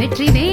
வெற்றி வே